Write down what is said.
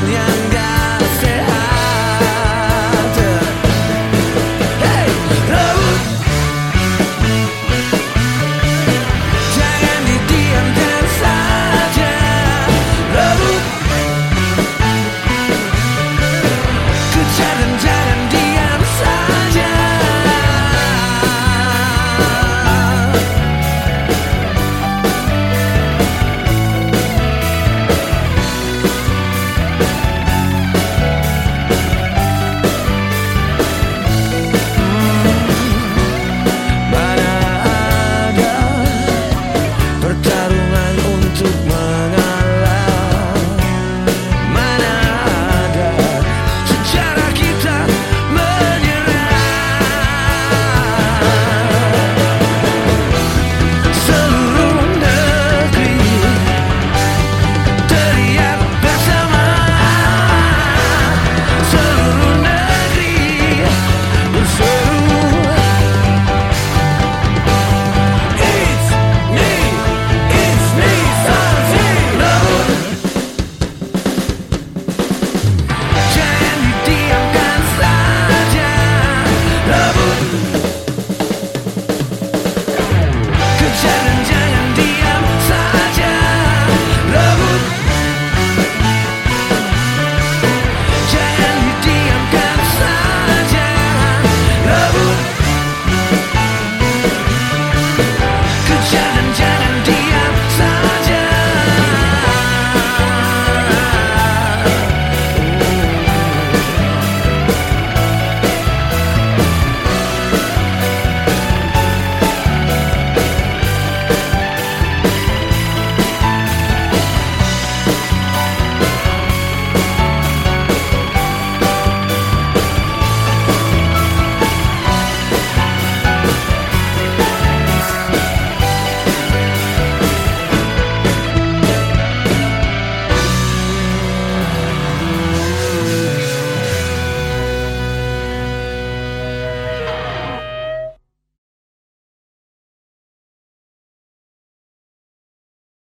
mañana.